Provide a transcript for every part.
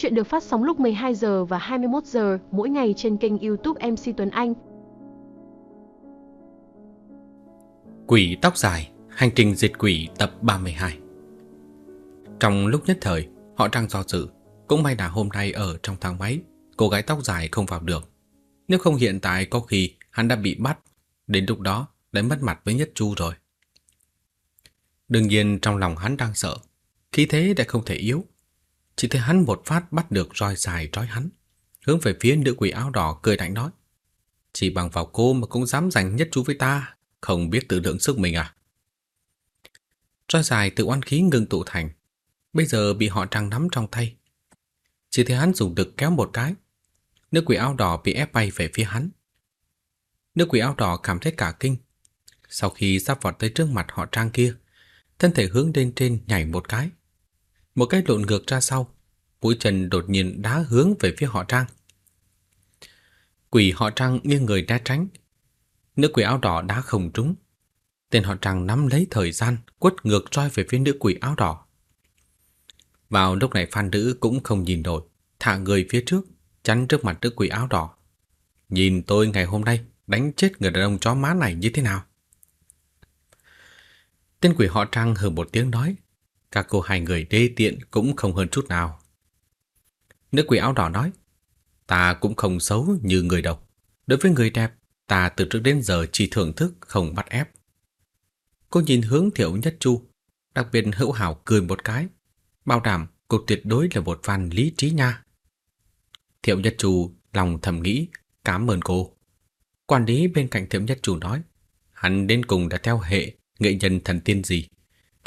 Chuyện được phát sóng lúc 12 giờ và 21 giờ mỗi ngày trên kênh YouTube MC Tuấn Anh. Quỷ tóc dài, hành trình diệt quỷ tập 32 Trong lúc nhất thời, họ đang do dự. Cũng may là hôm nay ở trong thang máy, cô gái tóc dài không vào được. Nếu không hiện tại có khi hắn đã bị bắt, đến lúc đó đã mất mặt với Nhất Chu rồi. Đương nhiên trong lòng hắn đang sợ, khí thế đã không thể yếu. Chỉ thấy hắn một phát bắt được roi dài trói hắn, hướng về phía nữ quỷ áo đỏ cười lạnh nói. Chỉ bằng vào cô mà cũng dám giành Nhất chú với ta, không biết tự lượng sức mình à? Roi dài tự oan khí ngưng tụ thành, bây giờ bị họ trăng nắm trong tay. Chỉ thấy hắn dùng lực kéo một cái, nữ quỷ áo đỏ bị ép bay về phía hắn. Nữ quỷ áo đỏ cảm thấy cả kinh. Sau khi sắp vọt tới trước mặt họ trang kia, thân thể hướng lên trên nhảy một cái. Một cái lộn ngược ra sau, mũi chân đột nhiên đá hướng về phía họ trang. Quỷ họ trang nghiêng người né tránh. Nữ quỷ áo đỏ đá không trúng. Tên họ trang nắm lấy thời gian, quất ngược roi về phía nữ quỷ áo đỏ. Vào lúc này phan nữ cũng không nhìn nổi, thả người phía trước, chắn trước mặt nữ quỷ áo đỏ. Nhìn tôi ngày hôm nay đánh chết người đàn ông chó má này như thế nào? Tên quỷ họ Trang hừ một tiếng nói, các cô hai người đê tiện cũng không hơn chút nào. Nữ quỷ áo đỏ nói, ta cũng không xấu như người đâu. Đối với người đẹp, ta từ trước đến giờ chỉ thưởng thức không bắt ép. Cô nhìn hướng Thiệu Nhất Chu, đặc biệt hữu hảo cười một cái, bảo đảm cô tuyệt đối là một văn lý trí nha. Thiệu Nhất Chu lòng thầm nghĩ, cảm ơn cô. Quản lý bên cạnh Thiệu Nhất Chu nói, hắn đến cùng đã theo hệ nghệ nhân thần tiên gì.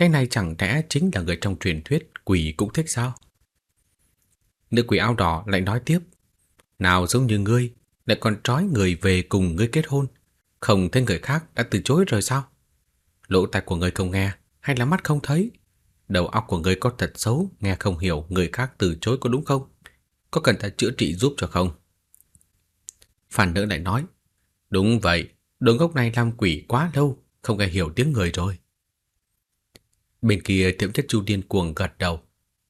Cái này chẳng lẽ chính là người trong truyền thuyết quỷ cũng thích sao? Nữ quỷ áo đỏ lại nói tiếp, nào giống như ngươi, lại còn trói người về cùng ngươi kết hôn, không thấy người khác đã từ chối rồi sao? Lỗ tai của ngươi không nghe, hay là mắt không thấy? Đầu óc của ngươi có thật xấu, nghe không hiểu người khác từ chối có đúng không? Có cần ta chữa trị giúp cho không? Phản nữ lại nói, đúng vậy, đồ ngốc này làm quỷ quá lâu, không nghe hiểu tiếng người rồi. Bên kia tiệm chất chu điên cuồng gật đầu.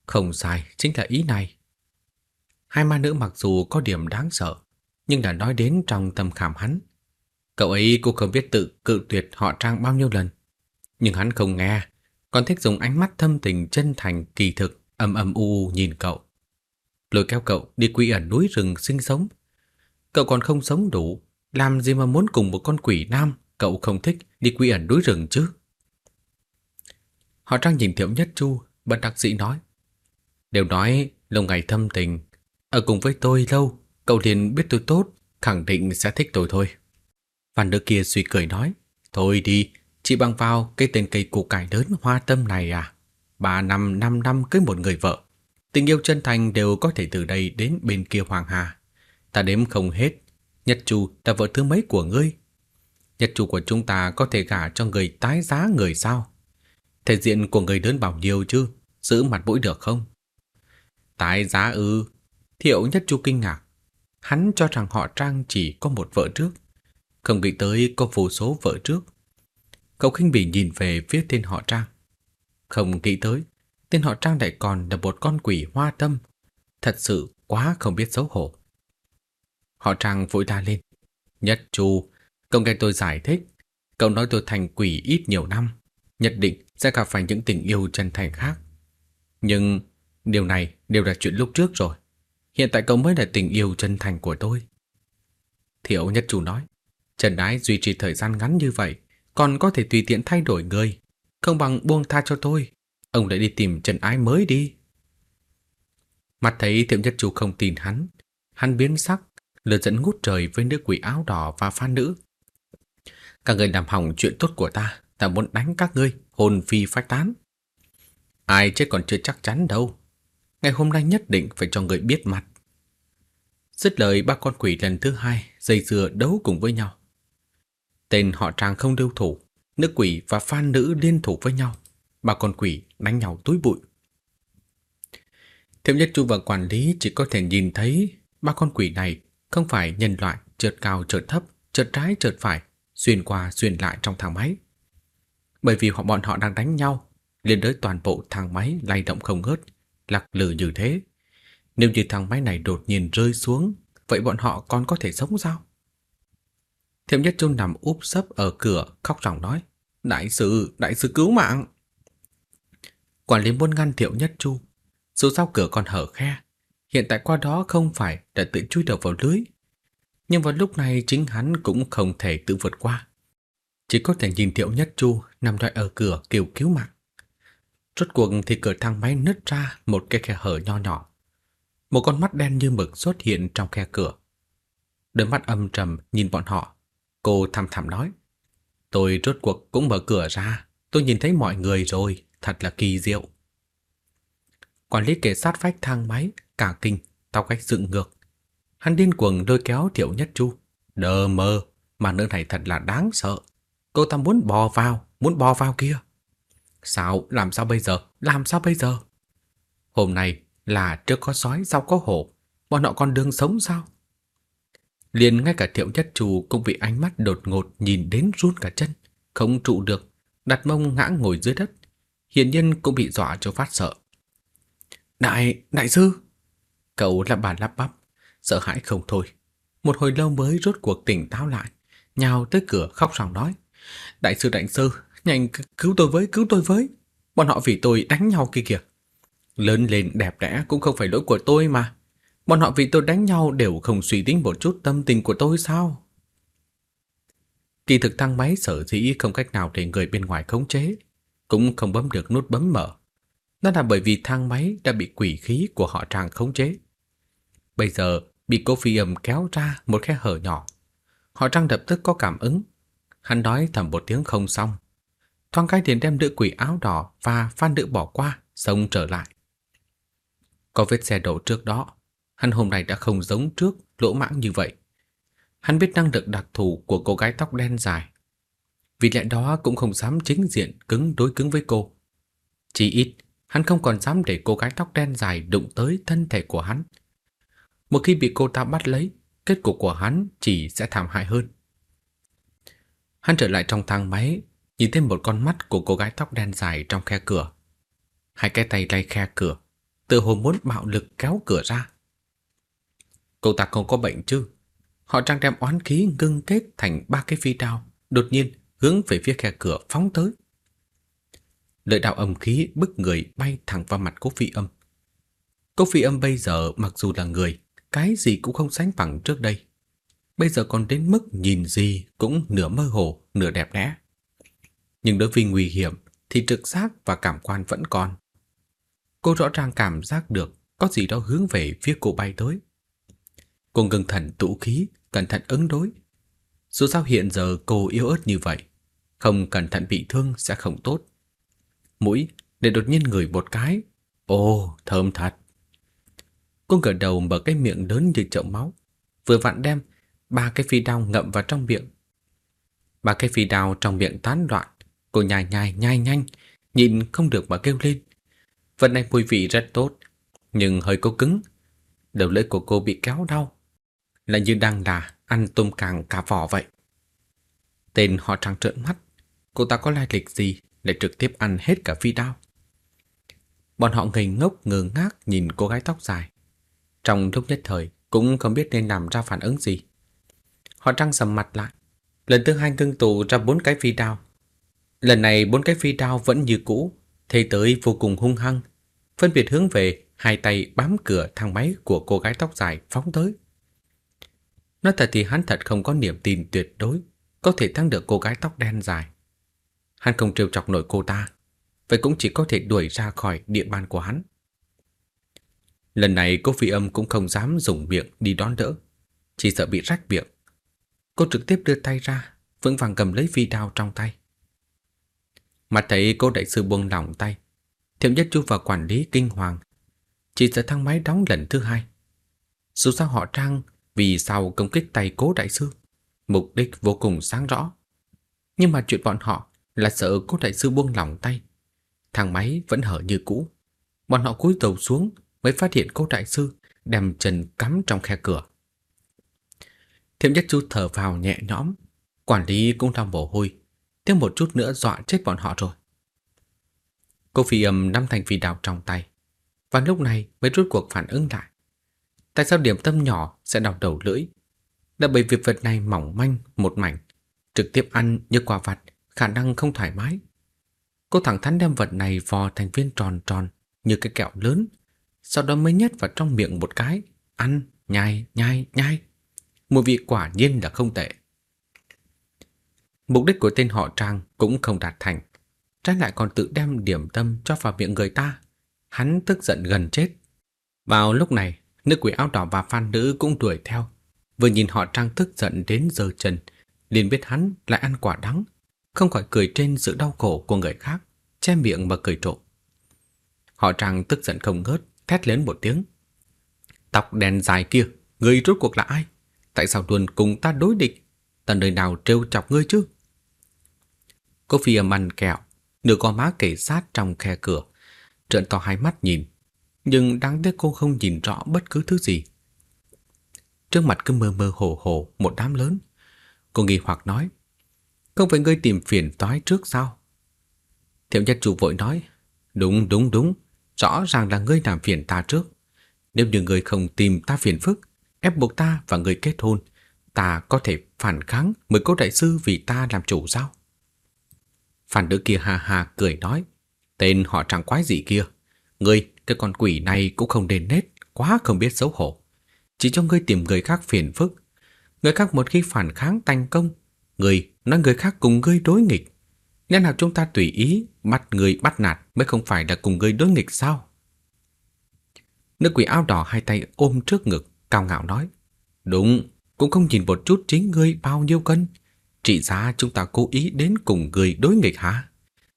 Không sai, chính là ý này. Hai ma nữ mặc dù có điểm đáng sợ, nhưng đã nói đến trong tâm khảm hắn. Cậu ấy cũng không biết tự cự tuyệt họ trang bao nhiêu lần. Nhưng hắn không nghe, còn thích dùng ánh mắt thâm tình chân thành kỳ thực âm âm u u nhìn cậu. Lôi kéo cậu đi quỷ ẩn núi rừng sinh sống. Cậu còn không sống đủ, làm gì mà muốn cùng một con quỷ nam cậu không thích đi quy ẩn núi rừng chứ? Họ trang nhìn Thiệu Nhất Chu, bật đặc sĩ nói. Đều nói lâu ngày thâm tình, ở cùng với tôi lâu, cậu liền biết tôi tốt, khẳng định sẽ thích tôi thôi. Văn nữ kia suy cười nói, thôi đi, chỉ bằng vào cái tên cây củ cải lớn hoa tâm này à? Ba năm, năm năm cưới một người vợ. Tình yêu chân thành đều có thể từ đây đến bên kia Hoàng Hà. Ta đếm không hết. Nhất Chu là vợ thứ mấy của ngươi? Nhất chu của chúng ta có thể gả cho người tái giá người sao? Thể diện của người đơn bảo nhiều chứ? Giữ mặt mũi được không? Tái giá ư? Thiệu nhất chu kinh ngạc. Hắn cho rằng họ Trang chỉ có một vợ trước. Không nghĩ tới có vô số vợ trước. Cậu khinh bỉ nhìn về phía tên họ Trang. Không nghĩ tới, tên họ Trang lại còn là một con quỷ hoa tâm. Thật sự quá không biết xấu hổ. Họ Trang vội la lên. Nhất chu, Cậu nghe tôi giải thích, cậu nói tôi thành quỷ ít nhiều năm, nhất định sẽ gặp phải những tình yêu chân thành khác. Nhưng điều này đều là chuyện lúc trước rồi. Hiện tại cậu mới là tình yêu chân thành của tôi. Thiệu nhất chủ nói, Trần Ái duy trì thời gian ngắn như vậy, còn có thể tùy tiện thay đổi người, không bằng buông tha cho tôi. Ông lại đi tìm Trần Ái mới đi. Mặt thấy Thiệu nhất chủ không tin hắn, hắn biến sắc, lửa dẫn ngút trời với nữ quỷ áo đỏ và phan nữ. Các người làm hỏng chuyện tốt của ta, ta muốn đánh các ngươi, hồn phi phách tán. Ai chết còn chưa chắc chắn đâu. Ngày hôm nay nhất định phải cho người biết mặt. Dứt lời ba con quỷ lần thứ hai dây dưa đấu cùng với nhau. Tên họ Trang không lưu thủ, nữ quỷ và phan nữ liên thủ với nhau. Ba con quỷ đánh nhau túi bụi. Thiệu Nhất Chu và quản lý chỉ có thể nhìn thấy ba con quỷ này không phải nhân loại trượt cao trượt thấp, trượt trái trượt phải, xuyên qua xuyên lại trong thang máy. Bởi vì họ bọn họ đang đánh nhau, liên đới toàn bộ thang máy lay động không ngớt, lắc lư như thế. Nếu như thang máy này đột nhiên rơi xuống, vậy bọn họ còn có thể sống sao? Thiệu Nhất Chu nằm úp sấp ở cửa, khóc ròng nói, Đại sư, đại sư cứu mạng! Quản lý muốn ngăn Thiệu Nhất Chu, dù sao cửa còn hở khe, hiện tại qua đó không phải đã tự chui đầu vào lưới. Nhưng vào lúc này chính hắn cũng không thể tự vượt qua. Chỉ có thể nhìn Thiệu Nhất Chu nằm đợi ở cửa kêu cứu mạng. Rốt cuộc thì cửa thang máy nứt ra một cái khe hở nho nhỏ. Một con mắt đen như mực xuất hiện trong khe cửa. Đôi mắt âm trầm nhìn bọn họ. Cô thầm thầm nói. Tôi rốt cuộc cũng mở cửa ra. Tôi nhìn thấy mọi người rồi. Thật là kỳ diệu. Quản lý kể sát vách thang máy, cả kinh, tao cách dựng ngược. Hắn điên cuồng lôi kéo Thiệu Nhất Chu. Đờ mơ, mà nơi này thật là đáng sợ. Cô ta muốn bò vào, muốn bò vào kia. Sao, làm sao bây giờ, làm sao bây giờ? Hôm nay là trước có sói, sau có hổ, bọn họ còn đường sống sao? Liền ngay cả Thiệu Nhất Trù cũng bị ánh mắt đột ngột nhìn đến run cả chân, không trụ được, đặt mông ngã ngồi dưới đất. Hiển nhân cũng bị dọa cho phát sợ. Đại, đại sư! Cậu lắp bàn lắp bắp, sợ hãi không thôi. Một hồi lâu mới rốt cuộc tỉnh táo lại, nhào tới cửa khóc ròng nói. Đại sư đại sư, nhanh cứu tôi với, cứu tôi với. Bọn họ vì tôi đánh nhau kia kìa. Lớn lên đẹp đẽ cũng không phải lỗi của tôi mà. Bọn họ vì tôi đánh nhau đều không suy tính một chút tâm tình của tôi sao? Kỳ thực thang máy sở dĩ không cách nào để người bên ngoài khống chế, cũng không bấm được nút bấm mở. Đó là bởi vì thang máy đã bị quỷ khí của họ Trang khống chế. Bây giờ bị cô phi âm kéo ra một khe hở nhỏ. Họ Trang lập tức có cảm ứng. Hắn nói thầm một tiếng không xong. Thoáng cái liền đem nữ quỷ áo đỏ và phan nữ bỏ qua, xông trở lại. Có vết xe đổ trước đó, hắn hôm nay đã không giống trước lỗ mãng như vậy. Hắn biết năng lực đặc thù của cô gái tóc đen dài. Vì lẽ đó cũng không dám chính diện cứng đối cứng với cô. Chỉ ít, hắn không còn dám để cô gái tóc đen dài đụng tới thân thể của hắn. Một khi bị cô ta bắt lấy, kết cục của hắn chỉ sẽ thảm hại hơn. Hắn trở lại trong thang máy, nhìn thấy một con mắt của cô gái tóc đen dài trong khe cửa. Hai cái tay lay khe cửa, tự hồ muốn bạo lực kéo cửa ra. cậu ta không có bệnh chứ? Họ trang đem oán khí ngưng kết thành ba cái phi đao, đột nhiên hướng về phía khe cửa phóng tới. Lợi đạo âm khí bức người bay thẳng vào mặt cố phi âm. Cố phi âm bây giờ mặc dù là người, cái gì cũng không sánh bằng trước đây. Bây giờ còn đến mức nhìn gì cũng nửa mơ hồ, nửa đẹp đẽ. Nhưng đối với nguy hiểm thì trực giác và cảm quan vẫn còn. Cô rõ ràng cảm giác được có gì đó hướng về phía cô bay tới. Cô ngừng thần tụ khí, cẩn thận ứng đối. Dù sao hiện giờ cô yếu ớt như vậy, không cẩn thận bị thương sẽ không tốt. Mũi để đột nhiên ngửi một cái. Ồ, thơm thật. Cô ngửa đầu mở cái miệng lớn như chậu máu, vừa vặn đem ba cái phi đao ngậm vào trong miệng. Ba cái phi đao trong miệng tán loạn, cô nhai nhai nhai nhanh, nhìn không được mà kêu lên. Vật này mùi vị rất tốt, nhưng hơi cố cứng. Đầu lưỡi của cô bị kéo đau, là như đang là ăn tôm càng cả vỏ vậy. Tên họ trăng trợn mắt, cô ta có lai lịch gì để trực tiếp ăn hết cả phi đao. Bọn họ ngây ngốc ngơ ngác nhìn cô gái tóc dài. Trong lúc nhất thời cũng không biết nên làm ra phản ứng gì. Họ trăng sầm mặt lại. Lần thứ hai ngưng tụ ra bốn cái phi đao. Lần này bốn cái phi đao vẫn như cũ, thế tới vô cùng hung hăng, phân biệt hướng về hai tay bám cửa thang máy của cô gái tóc dài phóng tới. Nói thật thì hắn thật không có niềm tin tuyệt đối có thể thắng được cô gái tóc đen dài. Hắn không trêu chọc nổi cô ta, vậy cũng chỉ có thể đuổi ra khỏi địa bàn của hắn. Lần này cô phi âm cũng không dám dùng miệng đi đón đỡ, chỉ sợ bị rách miệng. Cô trực tiếp đưa tay ra, vững vàng cầm lấy phi đao trong tay. Mặt thấy cô đại sư buông lỏng tay, Thiệu Nhất Chu và quản lý kinh hoàng, chỉ sợ thang máy đóng lần thứ hai. Dù sao họ trang vì sao công kích tay cố đại sư, mục đích vô cùng sáng rõ. Nhưng mà chuyện bọn họ là sợ cố đại sư buông lỏng tay. Thang máy vẫn hở như cũ. Bọn họ cúi đầu xuống mới phát hiện cố đại sư đem chân cắm trong khe cửa. Thiểm nhất chu thở vào nhẹ nhõm, quản lý cũng đang mồ hôi, thêm một chút nữa dọa chết bọn họ rồi. Cô phi âm nắm thành phi đào trong tay, và lúc này mới rút cuộc phản ứng lại, Tại sao điểm tâm nhỏ sẽ đau đầu lưỡi? Là bởi vì vật này mỏng manh, một mảnh, trực tiếp ăn như quả vặt, khả năng không thoải mái. Cô thẳng thắn đem vật này vò thành viên tròn tròn như cái kẹo lớn, sau đó mới nhét vào trong miệng một cái, ăn, nhai, nhai, nhai. Mùi vị quả nhiên là không tệ. Mục đích của tên họ Trang cũng không đạt thành. Trái lại còn tự đem điểm tâm cho vào miệng người ta. Hắn tức giận gần chết. Vào lúc này, nữ quỷ áo đỏ và phan nữ cũng đuổi theo. Vừa nhìn họ Trang tức giận đến giờ trần, liền biết hắn lại ăn quả đắng, không khỏi cười trên sự đau khổ của người khác, che miệng mà cười trộm. Họ Trang tức giận không ngớt, thét lớn một tiếng. Tóc đen dài kia, người rốt cuộc là ai? Tại sao luôn cùng ta đối địch? Ta nơi nào trêu chọc ngươi chứ? Cô Phi âm ăn kẹo, nửa con má kể sát trong khe cửa, trợn to hai mắt nhìn, nhưng đáng tiếc cô không nhìn rõ bất cứ thứ gì. Trước mặt cứ mơ mơ hồ hồ một đám lớn. Cô nghi hoặc nói, không phải ngươi tìm phiền toái trước sao? Thiệu nhất chủ vội nói, đúng đúng đúng, rõ ràng là ngươi làm phiền ta trước. Nếu như ngươi không tìm ta phiền phức, ép buộc ta và người kết hôn, ta có thể phản kháng mời cô đại sư vì ta làm chủ sao? Phản đứa kia hà hà cười nói, tên họ chẳng quái gì kia. Ngươi, cái con quỷ này cũng không đền nết, quá không biết xấu hổ. Chỉ cho ngươi tìm người khác phiền phức. Người khác một khi phản kháng thành công, người nói người khác cùng ngươi đối nghịch. Lẽ nào chúng ta tùy ý bắt người bắt nạt mới không phải là cùng ngươi đối nghịch sao? Nữ quỷ áo đỏ hai tay ôm trước ngực, cao ngạo nói. Đúng, cũng không nhìn một chút chính ngươi bao nhiêu cân. Trị giá chúng ta cố ý đến cùng người đối nghịch hả?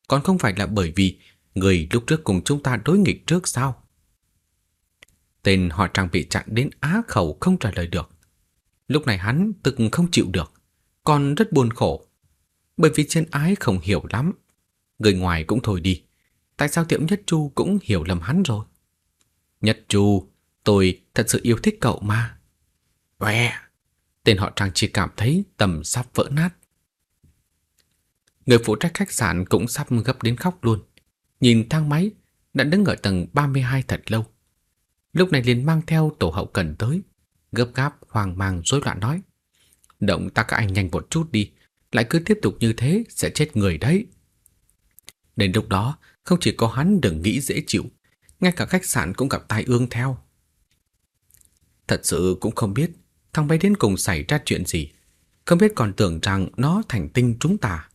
Còn không phải là bởi vì người lúc trước cùng chúng ta đối nghịch trước sao? Tên họ trang bị chặn đến á khẩu không trả lời được. Lúc này hắn tức không chịu được, còn rất buồn khổ. Bởi vì trên ái không hiểu lắm. Người ngoài cũng thôi đi. Tại sao Tiệm Nhất Chu cũng hiểu lầm hắn rồi? Nhất Chu, tôi thật sự yêu thích cậu mà. Oe! Tên họ Trang chỉ cảm thấy tầm sắp vỡ nát. Người phụ trách khách sạn cũng sắp gấp đến khóc luôn. Nhìn thang máy đã đứng ở tầng 32 thật lâu. Lúc này liền mang theo tổ hậu cần tới, gấp gáp, hoang mang, rối loạn nói. Động tác các anh nhanh một chút đi, lại cứ tiếp tục như thế sẽ chết người đấy. Đến lúc đó, không chỉ có hắn đừng nghĩ dễ chịu, ngay cả khách sạn cũng gặp tai ương theo. Thật sự cũng không biết thằng bé đến cùng xảy ra chuyện gì. Không biết còn tưởng rằng nó thành tinh chúng ta.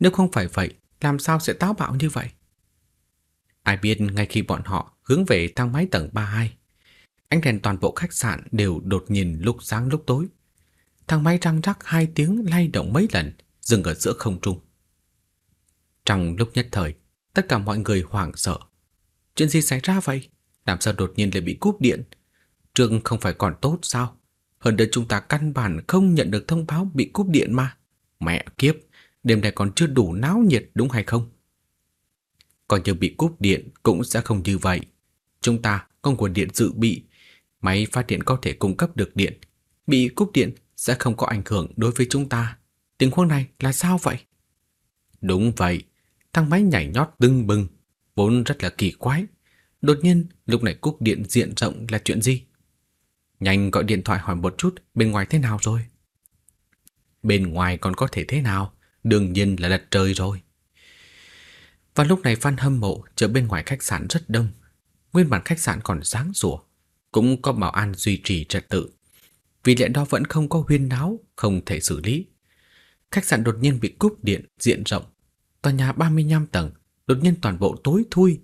Nếu không phải vậy, làm sao sẽ táo bạo như vậy? Ai biết ngay khi bọn họ hướng về thang máy tầng 32, ánh đèn toàn bộ khách sạn đều đột nhiên lúc sáng lúc tối. Thang máy răng rắc hai tiếng lay động mấy lần, dừng ở giữa không trung. Trong lúc nhất thời, tất cả mọi người hoảng sợ. Chuyện gì xảy ra vậy? Làm sao đột nhiên lại bị cúp điện? Trương không phải còn tốt sao? Hơn nữa chúng ta căn bản không nhận được thông báo bị cúp điện mà. Mẹ kiếp, đêm nay còn chưa đủ náo nhiệt đúng hay không? Còn như bị cúp điện cũng sẽ không như vậy. Chúng ta có nguồn điện dự bị, máy phát điện có thể cung cấp được điện. Bị cúp điện sẽ không có ảnh hưởng đối với chúng ta. Tình huống này là sao vậy? Đúng vậy, thang máy nhảy nhót tưng bừng, vốn rất là kỳ quái. Đột nhiên, lúc này cúp điện diện rộng là chuyện gì? Nhanh gọi điện thoại hỏi một chút bên ngoài thế nào rồi. Bên ngoài còn có thể thế nào? Đương nhiên là đặt trời rồi. Và lúc này Phan hâm mộ chờ bên ngoài khách sạn rất đông. Nguyên bản khách sạn còn sáng rủa, cũng có bảo an duy trì trật tự. Vì lẽ đó vẫn không có huyên náo, không thể xử lý. Khách sạn đột nhiên bị cúp điện diện rộng. Tòa nhà 35 tầng, đột nhiên toàn bộ tối thui.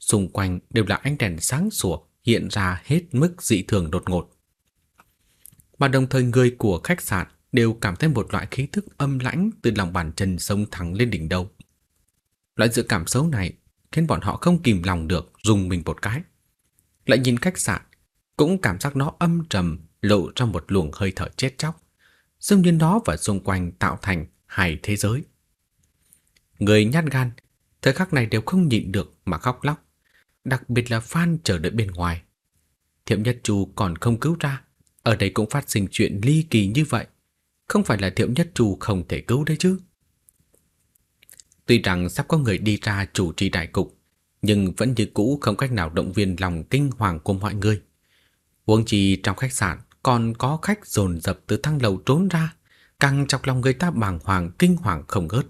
Xung quanh đều là ánh đèn sáng sủa hiện ra hết mức dị thường đột ngột. Mà đồng thời người của khách sạn đều cảm thấy một loại khí thức âm lãnh từ lòng bàn chân sông thẳng lên đỉnh đầu. Loại dự cảm xấu này khiến bọn họ không kìm lòng được dùng mình một cái. Lại nhìn khách sạn, cũng cảm giác nó âm trầm lộ ra một luồng hơi thở chết chóc, dường như nó và xung quanh tạo thành hai thế giới. Người nhát gan, thời khắc này đều không nhịn được mà khóc lóc, đặc biệt là Phan chờ đợi bên ngoài. Thiệm Nhất Chu còn không cứu ra, ở đây cũng phát sinh chuyện ly kỳ như vậy, không phải là Thiệu Nhất Trù không thể cứu đấy chứ. Tuy rằng sắp có người đi ra chủ trì đại cục, nhưng vẫn như cũ không cách nào động viên lòng kinh hoàng của mọi người. Huống chi trong khách sạn còn có khách dồn dập từ thang lầu trốn ra, càng chọc lòng người ta bàng hoàng kinh hoàng không ngớt.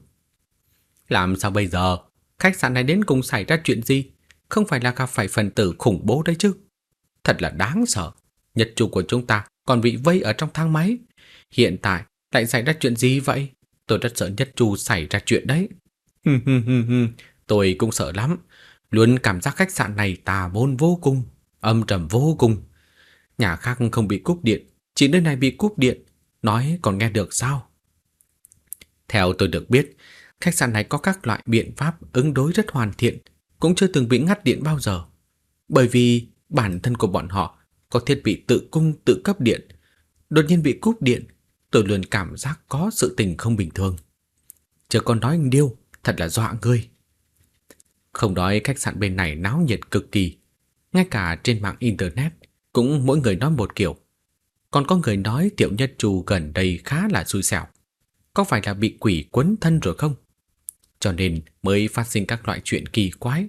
Làm sao bây giờ? Khách sạn này đến cùng xảy ra chuyện gì? Không phải là gặp phải phần tử khủng bố đấy chứ? Thật là đáng sợ. Nhật chủ của chúng ta còn bị vây ở trong thang máy. Hiện tại lại xảy ra chuyện gì vậy? Tôi rất sợ nhất chu xảy ra chuyện đấy. Tôi cũng sợ lắm. Luôn cảm giác khách sạn này tà môn vô cùng, âm trầm vô cùng. Nhà khác không bị cúp điện, chỉ nơi này bị cúp điện. Nói còn nghe được sao? Theo tôi được biết, khách sạn này có các loại biện pháp ứng đối rất hoàn thiện, cũng chưa từng bị ngắt điện bao giờ. Bởi vì bản thân của bọn họ có thiết bị tự cung tự cấp điện. Đột nhiên bị cúp điện, tôi luôn cảm giác có sự tình không bình thường. Chờ con nói anh điêu, thật là dọa người. Không nói khách sạn bên này náo nhiệt cực kỳ, ngay cả trên mạng internet cũng mỗi người nói một kiểu. Còn có người nói tiểu nhất trù gần đây khá là xui xẻo. Có phải là bị quỷ quấn thân rồi không? Cho nên mới phát sinh các loại chuyện kỳ quái.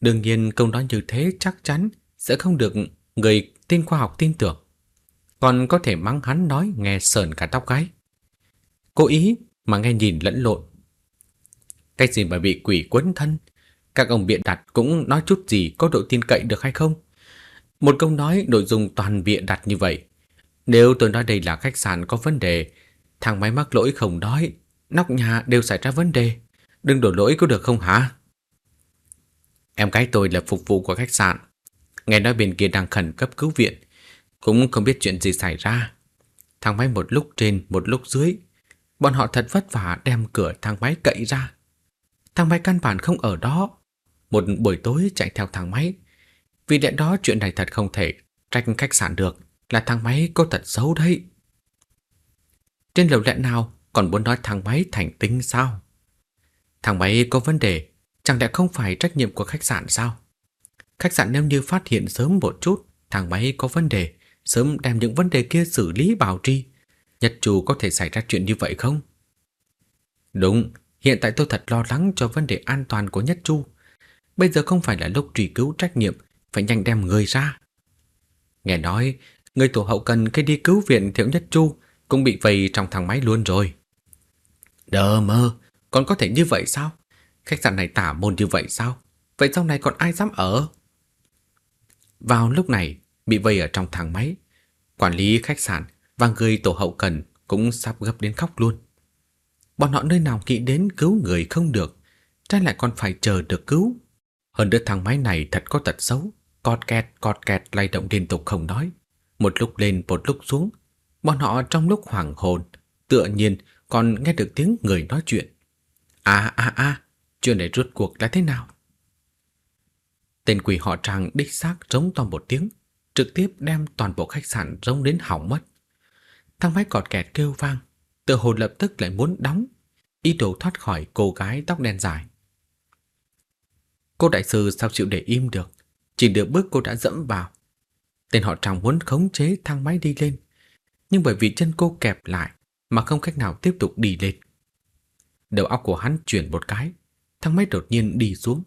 Đương nhiên câu nói như thế chắc chắn sẽ không được người tin khoa học tin tưởng. Còn có thể mắng hắn nói nghe sờn cả tóc gáy. Cố ý mà nghe nhìn lẫn lộn. Cái gì mà bị quỷ quấn thân? Các ông biện đặt cũng nói chút gì có độ tin cậy được hay không? Một câu nói nội dung toàn biện đặt như vậy. Nếu tôi nói đây là khách sạn có vấn đề, thằng máy mắc lỗi không nói, nóc nhà đều xảy ra vấn đề. Đừng đổ lỗi có được không hả? Em gái tôi là phục vụ của khách sạn. Nghe nói bên kia đang khẩn cấp cứu viện. Cũng không biết chuyện gì xảy ra. Thang máy một lúc trên, một lúc dưới. Bọn họ thật vất vả đem cửa thang máy cậy ra. Thang máy căn bản không ở đó. Một buổi tối chạy theo thang máy. Vì lẽ đó chuyện này thật không thể trách khách sạn được là thang máy có thật xấu đấy. Trên lầu lẽ nào còn muốn nói thang máy thành tinh sao? Thang máy có vấn đề, chẳng lẽ không phải trách nhiệm của khách sạn sao? Khách sạn nếu như phát hiện sớm một chút thang máy có vấn đề, sớm đem những vấn đề kia xử lý bảo trì, Nhật chủ có thể xảy ra chuyện như vậy không? Đúng, hiện tại tôi thật lo lắng cho vấn đề an toàn của Nhất Chu. Bây giờ không phải là lúc truy cứu trách nhiệm, phải nhanh đem người ra. Nghe nói, người tổ hậu cần khi đi cứu viện Thiệu Nhất Chu cũng bị vây trong thang máy luôn rồi. Đờ mơ, còn có thể như vậy sao? Khách sạn này tả môn như vậy sao? Vậy sau này còn ai dám ở? Vào lúc này, bị vây ở trong thang máy, quản lý khách sạn và người tổ hậu cần cũng sắp gấp đến khóc luôn. Bọn họ nơi nào nghĩ đến cứu người không được, trái lại còn phải chờ được cứu. Hơn nữa thang máy này thật có tật xấu, cọt kẹt cọt kẹt lay động liên tục không nói. Một lúc lên một lúc xuống, bọn họ trong lúc hoảng hồn, tựa nhiên còn nghe được tiếng người nói chuyện. À à à, chuyện này rốt cuộc là thế nào? Tên quỷ họ Trang đích xác giống to một tiếng, trực tiếp đem toàn bộ khách sạn rống đến hỏng mất. Thang máy cọt kẹt kêu vang, tự hồ lập tức lại muốn đóng, ý đồ thoát khỏi cô gái tóc đen dài. Cô đại sư sao chịu để im được, chỉ được bước cô đã dẫm vào. Tên họ Trang muốn khống chế thang máy đi lên, nhưng bởi vì chân cô kẹp lại mà không cách nào tiếp tục đi lên. Đầu óc của hắn chuyển một cái, thang máy đột nhiên đi xuống.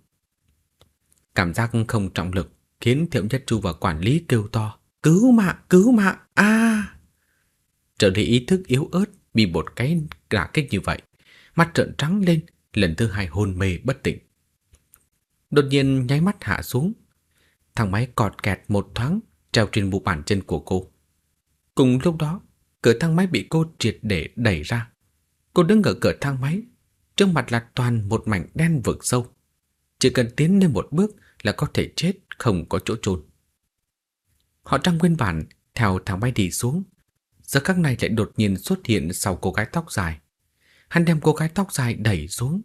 Cảm giác không trọng lực khiến Thiệu Nhất Chu và quản lý kêu to, cứu mạng, cứu mạng, a Trợ lý ý thức yếu ớt bị một cái đả kích như vậy, mắt trợn trắng lên, lần thứ hai hôn mê bất tỉnh. Đột nhiên nháy mắt hạ xuống, thang máy cọt kẹt một thoáng treo trên mu bàn chân của cô. Cùng lúc đó, cửa thang máy bị cô triệt để đẩy ra. Cô đứng ở cửa thang máy, trước mặt là toàn một mảnh đen vực sâu. Chỉ cần tiến lên một bước là có thể chết không có chỗ chôn. Họ trang nguyên bản theo thang máy đi xuống, giờ các này lại đột nhiên xuất hiện sau cô gái tóc dài. Hắn đem cô gái tóc dài đẩy xuống.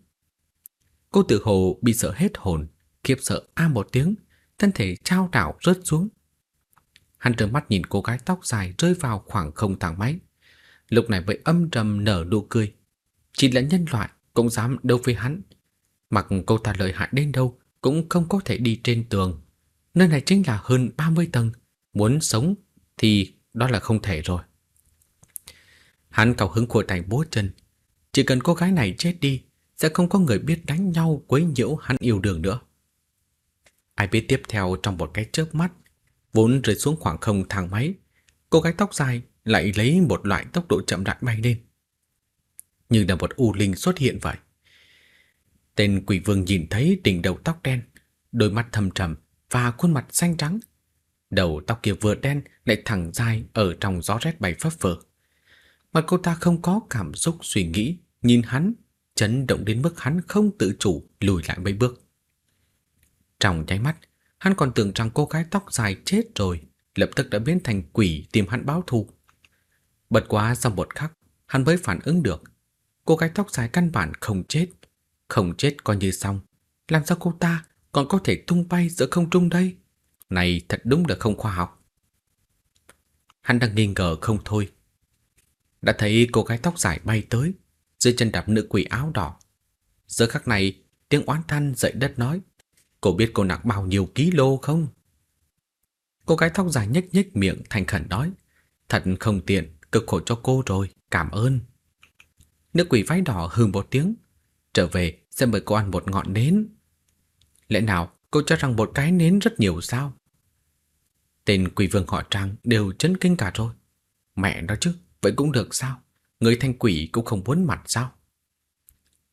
Cô tự hồ bị sợ hết hồn, khiếp sợ a một tiếng, thân thể trao đảo rớt xuống. Hắn trợn mắt nhìn cô gái tóc dài rơi vào khoảng không thang máy. Lúc này mới âm trầm nở nụ cười. Chỉ là nhân loại cũng dám đấu với hắn. Mặc cô ta lợi hại đến đâu cũng không có thể đi trên tường. Nơi này chính là hơn 30 tầng. Muốn sống thì đó là không thể rồi. Hắn cao hứng của thành bố chân. Chỉ cần cô gái này chết đi, sẽ không có người biết đánh nhau quấy nhiễu hắn yêu đường nữa. Ai biết tiếp theo trong một cái chớp mắt, vốn rơi xuống khoảng không thang máy, cô gái tóc dài lại lấy một loại tốc độ chậm rãi bay lên. Như là một u linh xuất hiện vậy. Tên quỷ vương nhìn thấy đỉnh đầu tóc đen, đôi mắt thâm trầm và khuôn mặt xanh trắng. Đầu tóc kia vừa đen lại thẳng dài ở trong gió rét bay phấp phơ. Mà cô ta không có cảm xúc suy nghĩ, nhìn hắn, chấn động đến mức hắn không tự chủ lùi lại mấy bước. Trong nháy mắt, hắn còn tưởng rằng cô gái tóc dài chết rồi, lập tức đã biến thành quỷ tìm hắn báo thù. Bật quá sau một khắc, hắn mới phản ứng được. Cô gái tóc dài căn bản không chết. Không chết coi như xong. Làm sao cô ta còn có thể tung bay giữa không trung đây? Này thật đúng là không khoa học. Hắn đang nghi ngờ không thôi. Đã thấy cô gái tóc dài bay tới, dưới chân đạp nữ quỷ áo đỏ. Giờ khắc này, tiếng oán than dậy đất nói. Cô biết cô nặng bao nhiêu ký lô không? Cô gái tóc dài nhếch nhếch miệng thành khẩn nói. Thật không tiện, cực khổ cho cô rồi, cảm ơn. Nữ quỷ váy đỏ hừ một tiếng. Trở về sẽ mời cô ăn một ngọn nến. Lẽ nào cô cho rằng một cái nến rất nhiều sao? Tên quỷ vương họ Trang đều chấn kinh cả rồi. Mẹ nó chứ, vậy cũng được sao? Người thanh quỷ cũng không muốn mặt sao?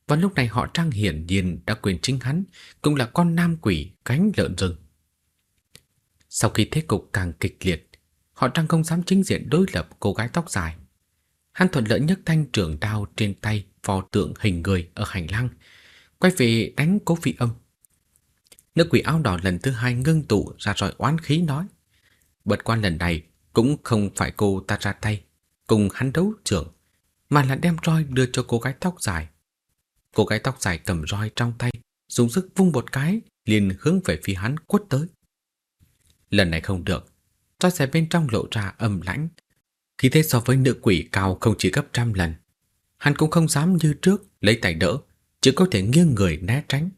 Và lúc này họ Trang hiển nhiên đã quyền chính hắn, cũng là con nam quỷ cánh lợn rừng. Sau khi thế cục càng kịch liệt, họ Trang không dám chính diện đối lập cô gái tóc dài. Hắn thuận lợi nhất thanh trường đao trên tay pho tượng hình người ở hành lang, quay về đánh cố phi âm. Nữ quỷ áo đỏ lần thứ hai ngưng tụ ra rồi oán khí nói. Bật quan lần này cũng không phải cô ta ra tay, cùng hắn đấu trưởng, mà là đem roi đưa cho cô gái tóc dài. Cô gái tóc dài cầm roi trong tay, dùng sức vung một cái, liền hướng về phía hắn quất tới. Lần này không được, roi xẻ bên trong lộ ra âm lãnh. Khi thế so với nữ quỷ cao không chỉ gấp trăm lần. Hắn cũng không dám như trước lấy tay đỡ, chỉ có thể nghiêng người né tránh.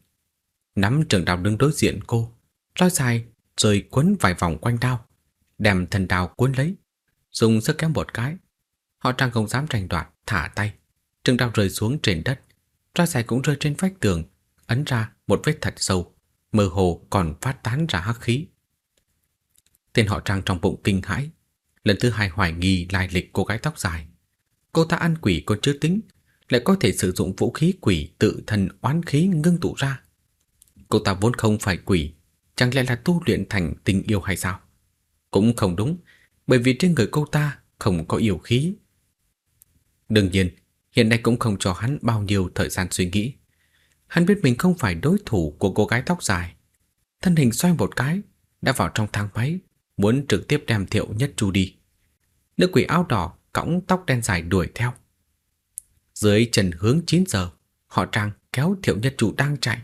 Nắm trường đao đứng đối diện cô, roi dài rơi quấn vài vòng quanh đao, đem thần đao cuốn lấy, dùng sức kéo một cái. Họ trang không dám tranh đoạt, thả tay, trường đao rơi xuống trên đất, roi dài cũng rơi trên vách tường, ấn ra một vết thật sâu, mơ hồ còn phát tán ra hắc khí. Tên họ Trang trong bụng kinh hãi, lần thứ hai hoài nghi lai lịch cô gái tóc dài. Cô ta ăn quỷ có chứa tính, lại có thể sử dụng vũ khí quỷ tự thân oán khí ngưng tụ ra. Cô ta vốn không phải quỷ, chẳng lẽ là tu luyện thành tình yêu hay sao? Cũng không đúng, bởi vì trên người cô ta không có yêu khí. Đương nhiên, hiện nay cũng không cho hắn bao nhiêu thời gian suy nghĩ. Hắn biết mình không phải đối thủ của cô gái tóc dài. Thân hình xoay một cái, đã vào trong thang máy, muốn trực tiếp đem thiệu nhất chu đi. Nữ quỷ áo đỏ cõng tóc đen dài đuổi theo. Dưới chân hướng 9 giờ, họ trang kéo thiệu nhất chủ đang chạy.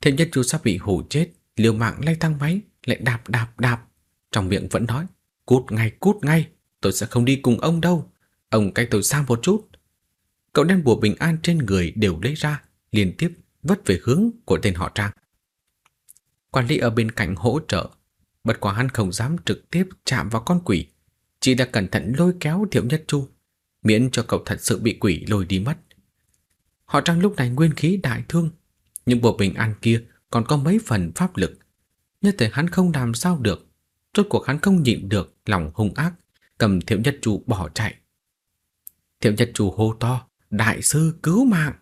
Thiệu nhất chủ sắp bị hù chết, liều mạng lay thang máy, lại đạp đạp đạp. Trong miệng vẫn nói, cút ngay, cút ngay, tôi sẽ không đi cùng ông đâu. Ông cách tôi xa một chút. Cậu đem bùa bình an trên người đều lấy ra, liên tiếp vất về hướng của tên họ Trang. Quản lý ở bên cạnh hỗ trợ, bất quá hắn không dám trực tiếp chạm vào con quỷ, chỉ đã cẩn thận lôi kéo Thiệu Nhất Chu, miễn cho cậu thật sự bị quỷ lôi đi mất. Họ Trang lúc này nguyên khí đại thương, nhưng bộ bình an kia còn có mấy phần pháp lực. Nhất thể hắn không làm sao được, rốt cuộc hắn không nhịn được lòng hung ác, cầm Thiệu Nhất Chu bỏ chạy. Thiệu Nhất Chu hô to, đại sư cứu mạng.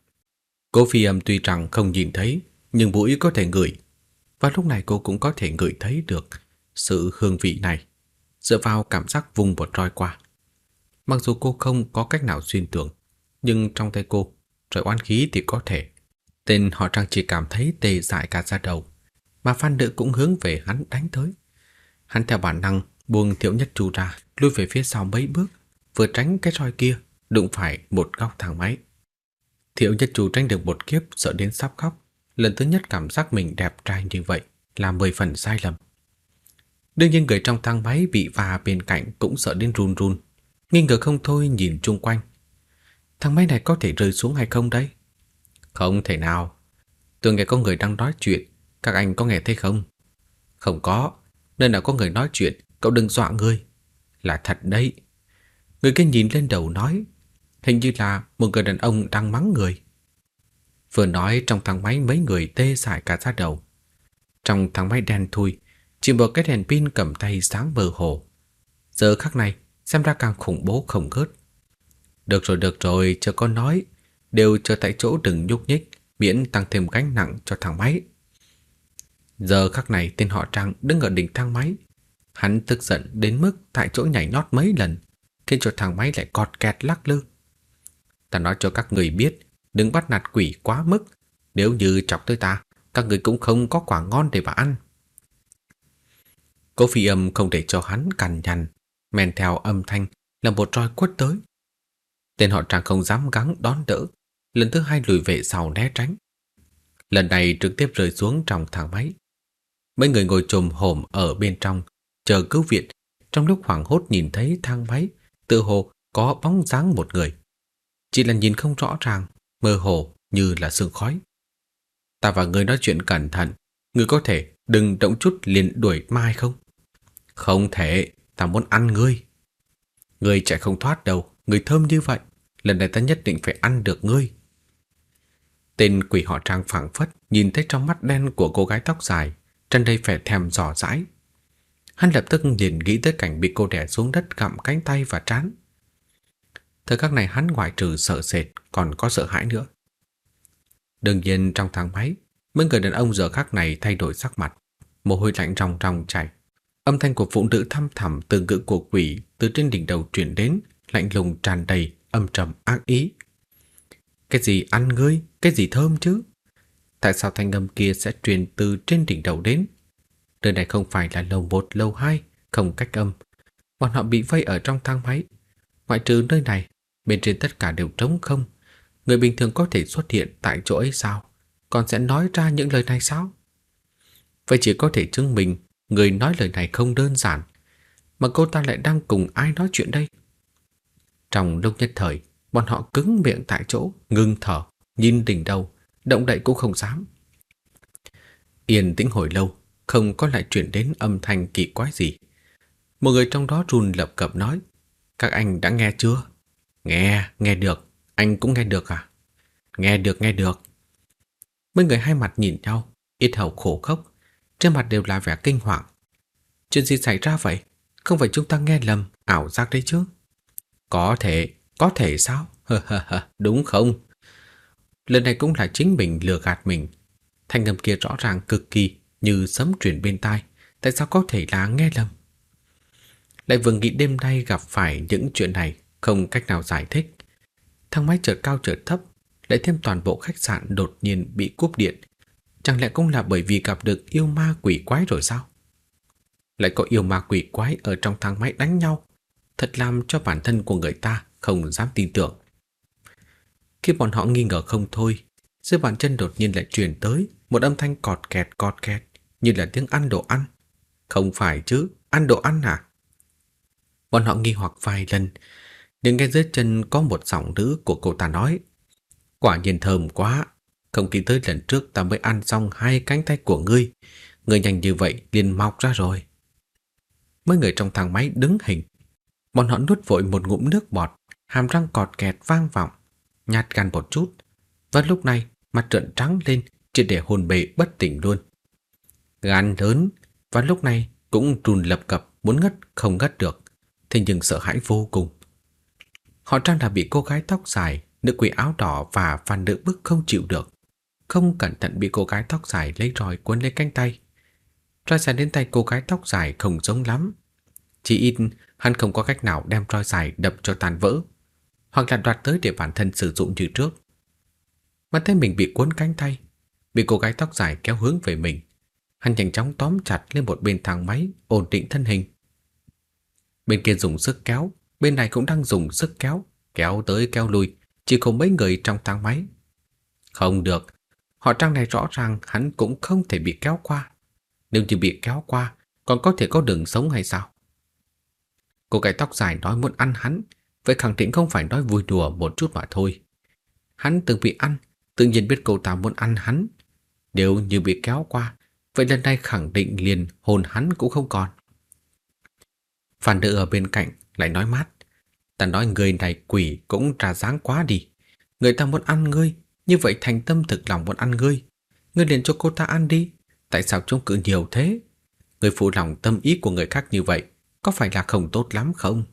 Cô phi âm tuy rằng không nhìn thấy, nhưng mũi có thể ngửi. Và lúc này cô cũng có thể ngửi thấy được sự hương vị này, dựa vào cảm giác vùng bột roi qua. Mặc dù cô không có cách nào xuyên tưởng, nhưng trong tay cô, trời oan khí thì có thể. Tên họ trang chỉ cảm thấy tê dại cả da đầu, mà phan nữ cũng hướng về hắn đánh tới. Hắn theo bản năng buông thiệu nhất chu ra, lui về phía sau mấy bước, vừa tránh cái roi kia, đụng phải một góc thang máy. Thiệu nhất chu tránh được một kiếp sợ đến sắp khóc, lần thứ nhất cảm giác mình đẹp trai như vậy là mười phần sai lầm. Đương nhiên người trong thang máy bị va bên cạnh cũng sợ đến run run, nghi ngờ không thôi nhìn chung quanh. Thang máy này có thể rơi xuống hay không đấy? Không thể nào. Tôi nghe có người đang nói chuyện, các anh có nghe thấy không? Không có, nơi nào có người nói chuyện, cậu đừng dọa người. Là thật đấy. Người kia nhìn lên đầu nói, hình như là một người đàn ông đang mắng người. Vừa nói trong thang máy mấy người tê dại cả ra đầu. Trong thang máy đen thui, chỉ một cái đèn pin cầm tay sáng mơ hồ. Giờ khắc này, xem ra càng khủng bố không ngớt. Được rồi, được rồi, chờ con nói. Đều chờ tại chỗ đừng nhúc nhích, miễn tăng thêm gánh nặng cho thằng máy. Giờ khắc này tên họ Trang đứng ở đỉnh thang máy. Hắn tức giận đến mức tại chỗ nhảy nhót mấy lần, khiến cho thang máy lại cọt kẹt lắc lư. Ta nói cho các người biết, đừng bắt nạt quỷ quá mức. Nếu như chọc tới ta, các người cũng không có quả ngon để mà ăn. Cố phi âm không để cho hắn cằn nhằn, men theo âm thanh là một roi quất tới. Tên họ Trang không dám gắng đón đỡ, lần thứ hai lùi về sau né tránh. Lần này trực tiếp rơi xuống trong thang máy. Mấy người ngồi trồm hổm ở bên trong, chờ cứu viện, trong lúc hoảng hốt nhìn thấy thang máy, tự hồ có bóng dáng một người. Chỉ là nhìn không rõ ràng, mơ hồ như là sương khói. Ta và người nói chuyện cẩn thận, người có thể đừng động chút liền đuổi mai không? Không thể, ta muốn ăn ngươi. Ngươi chạy không thoát đâu, người thơm như vậy, lần này ta nhất định phải ăn được ngươi. Tên quỷ họ trang phảng phất nhìn thấy trong mắt đen của cô gái tóc dài, chân đây phải thèm dò dãi. Hắn lập tức liền nghĩ tới cảnh bị cô đè xuống đất gặm cánh tay và trán. Thời khắc này hắn ngoại trừ sợ sệt còn có sợ hãi nữa. Đương nhiên trong thang máy, mấy người đàn ông giờ khắc này thay đổi sắc mặt, mồ hôi lạnh ròng ròng chảy. Âm thanh của phụ nữ thăm thẳm từ ngữ của quỷ từ trên đỉnh đầu truyền đến, lạnh lùng tràn đầy, âm trầm ác ý. Cái gì ăn ngươi, cái gì thơm chứ? Tại sao thanh âm kia sẽ truyền từ trên đỉnh đầu đến? Nơi này không phải là lầu một, lầu hai, không cách âm. Bọn họ bị vây ở trong thang máy. Ngoại trừ nơi này, bên trên tất cả đều trống không. Người bình thường có thể xuất hiện tại chỗ ấy sao? Còn sẽ nói ra những lời này sao? Vậy chỉ có thể chứng minh người nói lời này không đơn giản. Mà cô ta lại đang cùng ai nói chuyện đây? Trong lúc nhất thời, bọn họ cứng miệng tại chỗ, ngưng thở, nhìn đỉnh đầu, động đậy cũng không dám. Yên tĩnh hồi lâu, không có lại chuyển đến âm thanh kỳ quái gì. Một người trong đó run lập cập nói, các anh đã nghe chưa? Nghe, nghe được, anh cũng nghe được à? Nghe được, nghe được. Mấy người hai mặt nhìn nhau, ít hầu khổ khốc, trên mặt đều là vẻ kinh hoàng. Chuyện gì xảy ra vậy? Không phải chúng ta nghe lầm, ảo giác đấy chứ? Có thể, có thể sao? Đúng không? Lần này cũng là chính mình lừa gạt mình. Thanh âm kia rõ ràng cực kỳ như sấm truyền bên tai. Tại sao có thể là nghe lầm? Lại vừa nghĩ đêm nay gặp phải những chuyện này không cách nào giải thích. Thang máy chợt cao chợt thấp, lại thêm toàn bộ khách sạn đột nhiên bị cúp điện. Chẳng lẽ cũng là bởi vì gặp được yêu ma quỷ quái rồi sao? Lại có yêu ma quỷ quái ở trong thang máy đánh nhau, thật làm cho bản thân của người ta không dám tin tưởng. Khi bọn họ nghi ngờ không thôi, dưới bàn chân đột nhiên lại truyền tới một âm thanh cọt kẹt cọt kẹt như là tiếng ăn đồ ăn. Không phải chứ, ăn đồ ăn à? Bọn họ nghi hoặc vài lần, nhưng nghe dưới chân có một giọng nữ của cô ta nói. Quả nhiên thơm quá, không kỳ tới lần trước ta mới ăn xong hai cánh tay của ngươi. Ngươi nhanh như vậy liền mọc ra rồi. Mấy người trong thang máy đứng hình. Bọn họ nuốt vội một ngụm nước bọt, hàm răng cọt kẹt vang vọng, nhạt gan một chút. Và lúc này, mặt trợn trắng lên, chỉ để hồn bề bất tỉnh luôn. Gan lớn, và lúc này cũng trùn lập cập muốn ngất không ngất được, thế nhưng sợ hãi vô cùng. Họ trang là bị cô gái tóc dài, nữ quỷ áo đỏ và phàn nữ bức không chịu được. Không cẩn thận bị cô gái tóc dài lấy roi cuốn lấy cánh tay. Roi dài đến tay cô gái tóc dài không giống lắm. Chỉ ít hắn không có cách nào đem roi dài đập cho tàn vỡ, hoặc là đoạt tới để bản thân sử dụng như trước. Mà thấy mình bị cuốn cánh tay, bị cô gái tóc dài kéo hướng về mình. Hắn nhanh chóng tóm chặt lên một bên thang máy, ổn định thân hình. Bên kia dùng sức kéo, bên này cũng đang dùng sức kéo, kéo tới kéo lui, chỉ có mấy người trong thang máy. Không được, họ trang này rõ ràng hắn cũng không thể bị kéo qua. Nếu như bị kéo qua, còn có thể có đường sống hay sao? Cô gái tóc dài nói muốn ăn hắn, vậy khẳng định không phải nói vui đùa một chút mà thôi. Hắn từng bị ăn, tự nhiên biết cô ta muốn ăn hắn. Nếu như bị kéo qua, vậy lần này khẳng định liền hồn hắn cũng không còn. Phản nữ ở bên cạnh lại nói mát. Ta nói người này quỷ cũng trà dáng quá đi. Người ta muốn ăn ngươi, như vậy thành tâm thực lòng muốn ăn ngươi. Ngươi liền cho cô ta ăn đi. Tại sao trông cự nhiều thế? Người phụ lòng tâm ý của người khác như vậy, có phải là không tốt lắm không?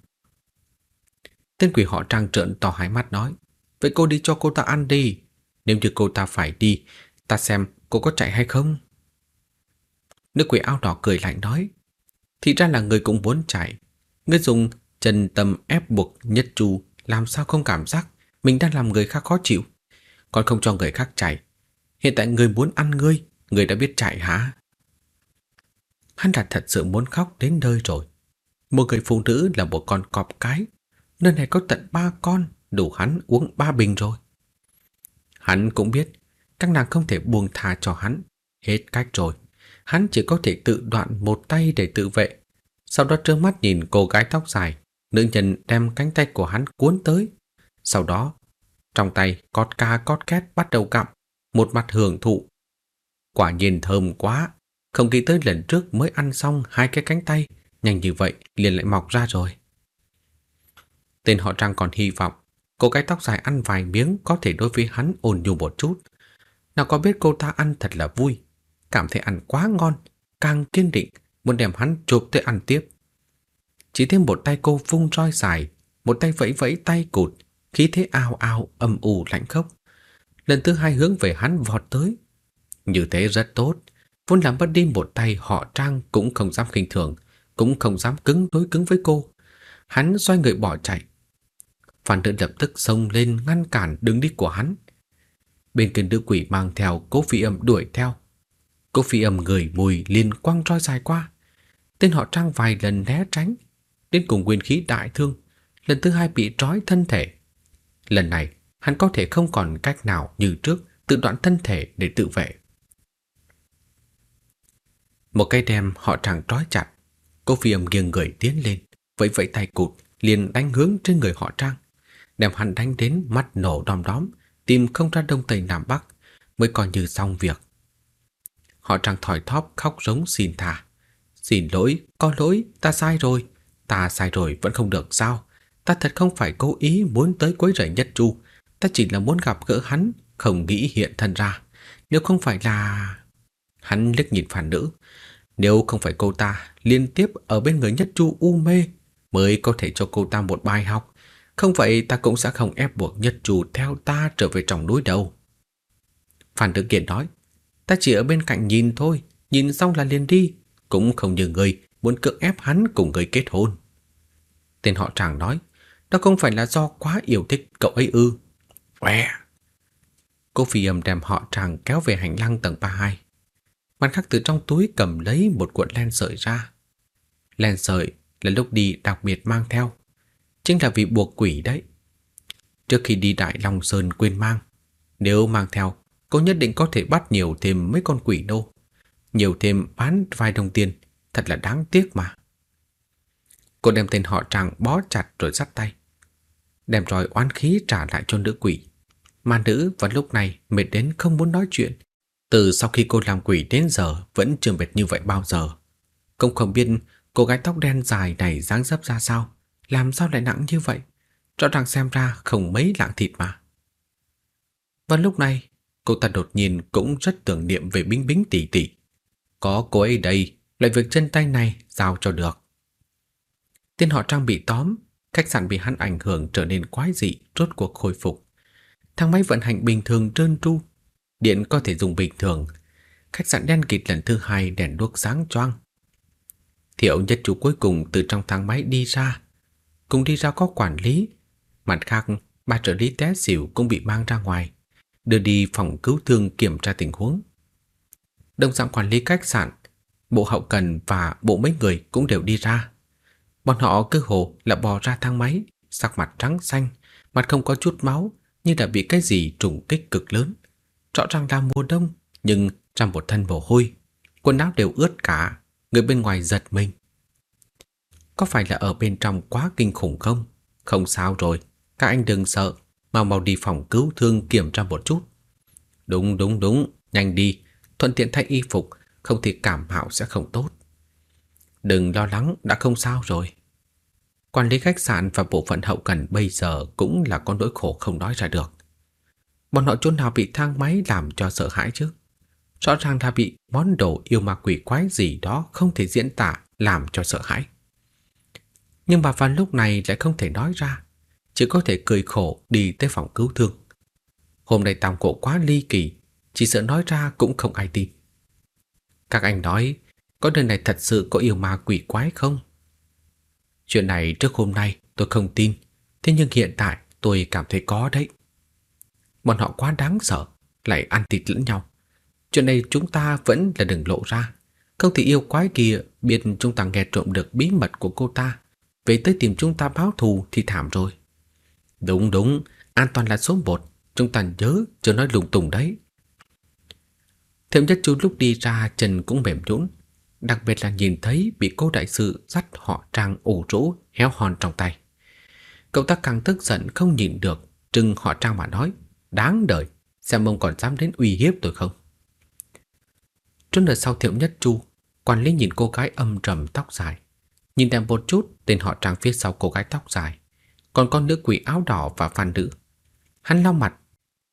Tên quỷ họ trang trợn to hai mắt nói, Vậy cô đi cho cô ta ăn đi Nếu như cô ta phải đi, Ta xem cô có chạy hay không Nữ quỷ áo đỏ cười lạnh nói, Thì ra là người cũng muốn chạy Ngươi dùng chân tâm ép buộc nhất chu, Làm sao không cảm giác Mình đang làm người khác khó chịu còn không cho người khác chạy. Hiện tại người muốn ăn ngươi, Người đã biết chạy hả? Hắn đã thật sự muốn khóc đến nơi rồi. Một người phụ nữ là một con cọp cái. Nơi này có tận ba con, Đủ hắn uống ba bình rồi. Hắn cũng biết, Các nàng không thể buông tha cho hắn. Hết cách rồi. Hắn chỉ có thể tự đoạn một tay để tự vệ. Sau đó trơ mắt nhìn cô gái tóc dài. Nữ nhân đem cánh tay của hắn cuốn tới. Sau đó trong tay cót ca cót két bắt đầu cặm Một mặt hưởng thụ Quả nhiên thơm quá Không nghĩ tới lần trước mới ăn xong hai cái cánh tay Nhanh như vậy liền lại mọc ra rồi Tên họ Trang còn hy vọng cô cái tóc dài ăn vài miếng có thể đối với hắn ổn nhu một chút. Nào có biết cô ta ăn thật là vui, cảm thấy ăn quá ngon, càng kiên định muốn đem hắn chụp tới ăn tiếp. Chỉ thêm một tay cô vung roi dài, một tay vẫy vẫy tay cụt, khí thế ao ao âm u lạnh khốc. Lần thứ hai hướng về hắn vọt tới. Như thế rất tốt, vốn làm mất đi một tay họ Trang cũng không dám khinh thường, cũng không dám cứng đối cứng với cô. Hắn xoay người bỏ chạy, Phan tự lập tức xông lên ngăn cản đứng đi của hắn. Bên kia nữ quỷ mang theo cố phi âm đuổi theo. Cố phi âm người mùi liền quăng roi dài qua. Tên họ trang vài lần né tránh. Đến cùng nguyên khí đại thương. Lần thứ hai bị trói thân thể. Lần này hắn có thể không còn cách nào như trước tự đoạn thân thể để tự vệ. Một cây đem họ tràng trói chặt. cô phi âm nghiêng người tiến lên. Vẫy vẫy tay cụt liền đánh hướng trên người họ trang đem hắn đánh đến mắt nổ đom đóm, tìm không ra đông tây nam bắc, mới coi như xong việc. Họ trang thỏi thóp khóc giống xin tha. Xin lỗi, có lỗi, ta sai rồi. Ta sai rồi vẫn không được sao? Ta thật không phải cố ý muốn tới quấy rầy nhất chu. Ta chỉ là muốn gặp gỡ hắn, không nghĩ hiện thân ra. Nếu không phải là... Hắn liếc nhìn phản nữ. Nếu không phải cô ta liên tiếp ở bên người nhất chu u mê, mới có thể cho cô ta một bài học, không vậy ta cũng sẽ không ép buộc nhất Chu theo ta trở về trong núi đâu. Phản nữ kiện nói, ta chỉ ở bên cạnh nhìn thôi, nhìn xong là liền đi, cũng không như người muốn cưỡng ép hắn cùng người kết hôn. Tên họ chàng nói, đó không phải là do quá yêu thích cậu ấy ư. Quẹ! Cô phi âm đem họ chàng kéo về hành lang tầng 32. Mặt khác từ trong túi cầm lấy một cuộn len sợi ra. Len sợi là lúc đi đặc biệt mang theo chính là vì buộc quỷ đấy. Trước khi đi Đại Long Sơn quên mang, nếu mang theo, cô nhất định có thể bắt nhiều thêm mấy con quỷ nô. Nhiều thêm bán vài đồng tiền, thật là đáng tiếc mà. Cô đem tên họ tràng bó chặt rồi dắt tay. Đem roi oán khí trả lại cho nữ quỷ. Mà nữ vào lúc này mệt đến không muốn nói chuyện. Từ sau khi cô làm quỷ đến giờ vẫn chưa mệt như vậy bao giờ. Cũng không biết cô gái tóc đen dài này dáng dấp ra sao. Làm sao lại nặng như vậy? Rõ ràng xem ra không mấy lạng thịt mà. Và lúc này, cô ta đột nhiên cũng rất tưởng niệm về Bính Bính tỷ tỷ. Có cô ấy đây, lại việc chân tay này giao cho được. Tên họ Trang bị tóm, khách sạn bị hắn ảnh hưởng trở nên quái dị, rốt cuộc khôi phục. Thang máy vận hành bình thường trơn tru, điện có thể dùng bình thường. Khách sạn đen kịt lần thứ hai đèn đuốc sáng choang. Thiệu nhất chủ cuối cùng từ trong thang máy đi ra, cùng đi ra có quản lý. Mặt khác, ba trợ lý té xỉu cũng bị mang ra ngoài, đưa đi phòng cứu thương kiểm tra tình huống. Đồng dạng quản lý khách sạn, bộ hậu cần và bộ mấy người cũng đều đi ra. Bọn họ cứ hồ là bò ra thang máy, sắc mặt trắng xanh, mặt không có chút máu, như đã bị cái gì trùng kích cực lớn. Rõ ràng là mùa đông, nhưng trong một thân mồ hôi, quần áo đều ướt cả, người bên ngoài giật mình. Có phải là ở bên trong quá kinh khủng không? Không sao rồi, các anh đừng sợ, mau mau đi phòng cứu thương kiểm tra một chút. Đúng đúng đúng, nhanh đi, thuận tiện thay y phục, không thì cảm mạo sẽ không tốt. Đừng lo lắng, đã không sao rồi. Quản lý khách sạn và bộ phận hậu cần bây giờ cũng là con nỗi khổ không nói ra được. Bọn họ chỗ nào bị thang máy làm cho sợ hãi chứ? rõ ràng là bị món đồ yêu ma quỷ quái gì đó không thể diễn tả làm cho sợ hãi. Nhưng bà Văn lúc này lại không thể nói ra, chỉ có thể cười khổ đi tới phòng cứu thương. Hôm nay tao cổ quá ly kỳ, chỉ sợ nói ra cũng không ai tin. Các anh nói, có nơi này thật sự có yêu ma quỷ quái không? Chuyện này trước hôm nay tôi không tin, thế nhưng hiện tại tôi cảm thấy có đấy. Bọn họ quá đáng sợ, lại ăn thịt lẫn nhau. Chuyện này chúng ta vẫn là đừng lộ ra. Không thì yêu quái kia biết chúng ta nghe trộm được bí mật của cô ta, về tới tìm chúng ta báo thù thì thảm rồi. Đúng đúng, an toàn là số một, chúng ta nhớ chưa nói lung tung đấy. thêm nhất chú lúc đi ra chân cũng mềm nhũn, đặc biệt là nhìn thấy bị cô đại sư dắt họ trang ủ rũ héo hòn trong tay. Cậu ta càng tức giận không nhìn được, trừng họ trang mà nói, đáng đời, xem ông còn dám đến uy hiếp tôi không. Trốn ở sau thiệu nhất chu, quản lý nhìn cô gái âm trầm tóc dài. Nhìn thêm một chút tên họ trang phía sau cô gái tóc dài. Còn con nữ quỷ áo đỏ và phan nữ. Hắn lau mặt.